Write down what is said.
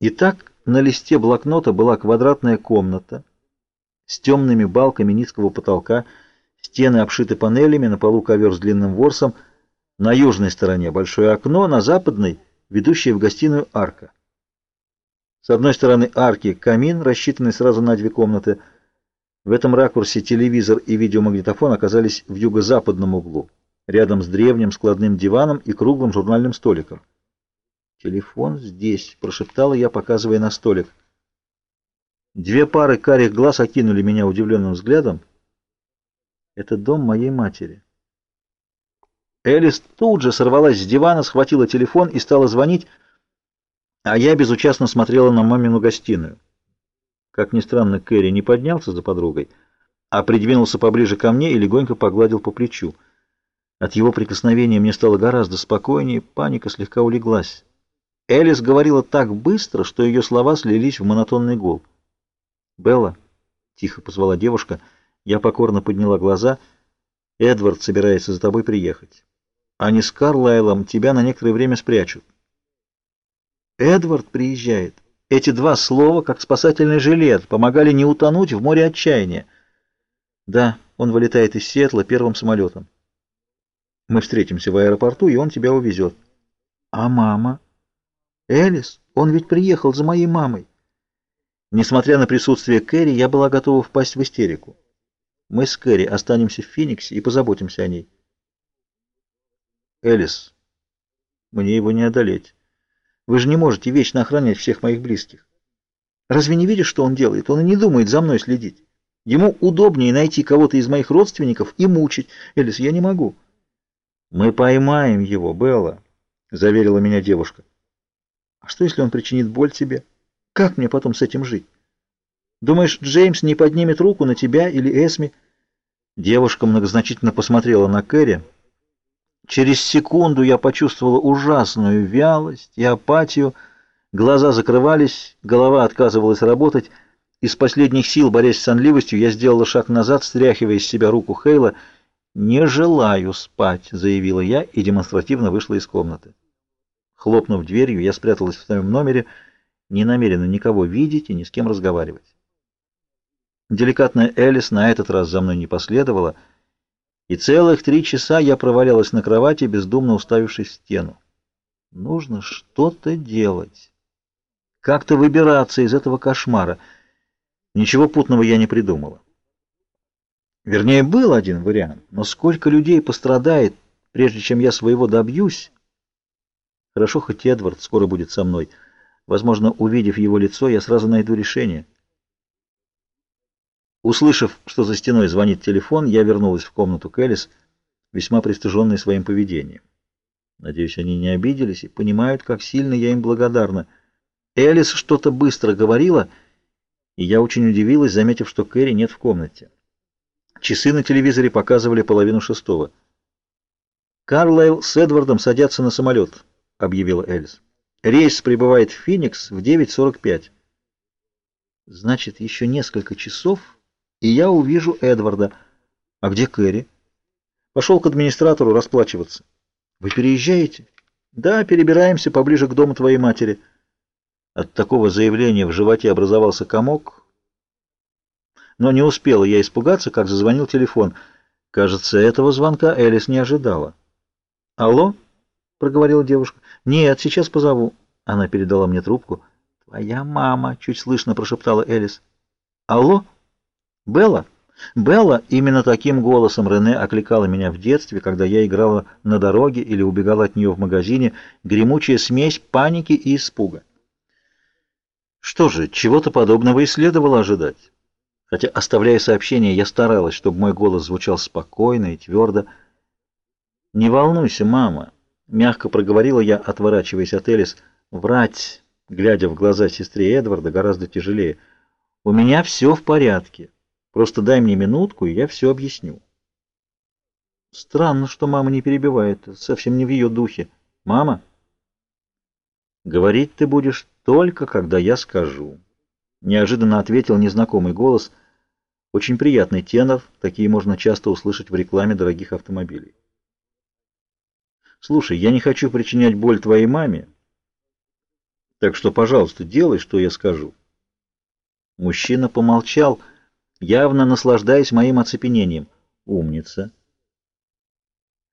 Итак, на листе блокнота была квадратная комната с темными балками низкого потолка, стены обшиты панелями, на полу ковер с длинным ворсом, на южной стороне большое окно, на западной — ведущая в гостиную арка. С одной стороны арки камин, рассчитанный сразу на две комнаты. В этом ракурсе телевизор и видеомагнитофон оказались в юго-западном углу, рядом с древним складным диваном и круглым журнальным столиком. «Телефон здесь», — прошептала я, показывая на столик. Две пары карих глаз окинули меня удивленным взглядом. «Это дом моей матери». Элис тут же сорвалась с дивана, схватила телефон и стала звонить, а я безучастно смотрела на мамину гостиную. Как ни странно, Кэрри не поднялся за подругой, а придвинулся поближе ко мне и легонько погладил по плечу. От его прикосновения мне стало гораздо спокойнее, паника слегка улеглась. Элис говорила так быстро, что ее слова слились в монотонный гул. «Белла», — тихо позвала девушка, я покорно подняла глаза, — «Эдвард собирается за тобой приехать. Они с Карлайлом тебя на некоторое время спрячут». «Эдвард приезжает». Эти два слова, как спасательный жилет, помогали не утонуть в море отчаяния. Да, он вылетает из Сиэтла первым самолетом. Мы встретимся в аэропорту, и он тебя увезет. А мама? Элис, он ведь приехал за моей мамой. Несмотря на присутствие Кэрри, я была готова впасть в истерику. Мы с Кэрри останемся в Фениксе и позаботимся о ней. Элис, мне его не одолеть. Вы же не можете вечно охранять всех моих близких. Разве не видишь, что он делает? Он и не думает за мной следить. Ему удобнее найти кого-то из моих родственников и мучить. Элис, я не могу. Мы поймаем его, Белла, заверила меня девушка. А что, если он причинит боль тебе? Как мне потом с этим жить? Думаешь, Джеймс не поднимет руку на тебя или Эсми? Девушка многозначительно посмотрела на Кэрри. Через секунду я почувствовала ужасную вялость и апатию. Глаза закрывались, голова отказывалась работать. Из последних сил, борясь с сонливостью, я сделала шаг назад, стряхивая из себя руку Хейла. «Не желаю спать», — заявила я и демонстративно вышла из комнаты. Хлопнув дверью, я спряталась в своем номере, не намерена никого видеть и ни с кем разговаривать. Деликатная Элис на этот раз за мной не последовала, и целых три часа я провалялась на кровати, бездумно уставившись в стену. Нужно что-то делать. Как-то выбираться из этого кошмара. Ничего путного я не придумала. Вернее, был один вариант, но сколько людей пострадает, прежде чем я своего добьюсь, Хорошо, хоть Эдвард скоро будет со мной. Возможно, увидев его лицо, я сразу найду решение. Услышав, что за стеной звонит телефон, я вернулась в комнату Кэлис, весьма пристыженной своим поведением. Надеюсь, они не обиделись и понимают, как сильно я им благодарна. Элис что-то быстро говорила, и я очень удивилась, заметив, что Кэрри нет в комнате. Часы на телевизоре показывали половину шестого. Карлайл с Эдвардом садятся на самолет объявила Эльс. Рейс прибывает в Феникс в 9.45. Значит, еще несколько часов, и я увижу Эдварда. А где Кэрри? Пошел к администратору расплачиваться. Вы переезжаете? Да, перебираемся поближе к дому твоей матери. От такого заявления в животе образовался комок. Но не успела я испугаться, как зазвонил телефон. Кажется, этого звонка Элис не ожидала. Алло? Проговорила девушка. «Нет, сейчас позову». Она передала мне трубку. «Твоя мама», — чуть слышно прошептала Элис. «Алло? Белла?» Белла именно таким голосом Рене окликала меня в детстве, когда я играла на дороге или убегала от нее в магазине, гремучая смесь паники и испуга. Что же, чего-то подобного и следовало ожидать. Хотя, оставляя сообщение, я старалась, чтобы мой голос звучал спокойно и твердо. «Не волнуйся, мама». Мягко проговорила я, отворачиваясь от Элис. Врать, глядя в глаза сестре Эдварда, гораздо тяжелее. У меня все в порядке. Просто дай мне минутку, и я все объясню. Странно, что мама не перебивает. Совсем не в ее духе. Мама? Говорить ты будешь только, когда я скажу. Неожиданно ответил незнакомый голос. Очень приятный тенор. Такие можно часто услышать в рекламе дорогих автомобилей. Слушай, я не хочу причинять боль твоей маме, Так что, пожалуйста, делай, что я скажу. Мужчина помолчал, явно наслаждаясь моим оцепенением. Умница.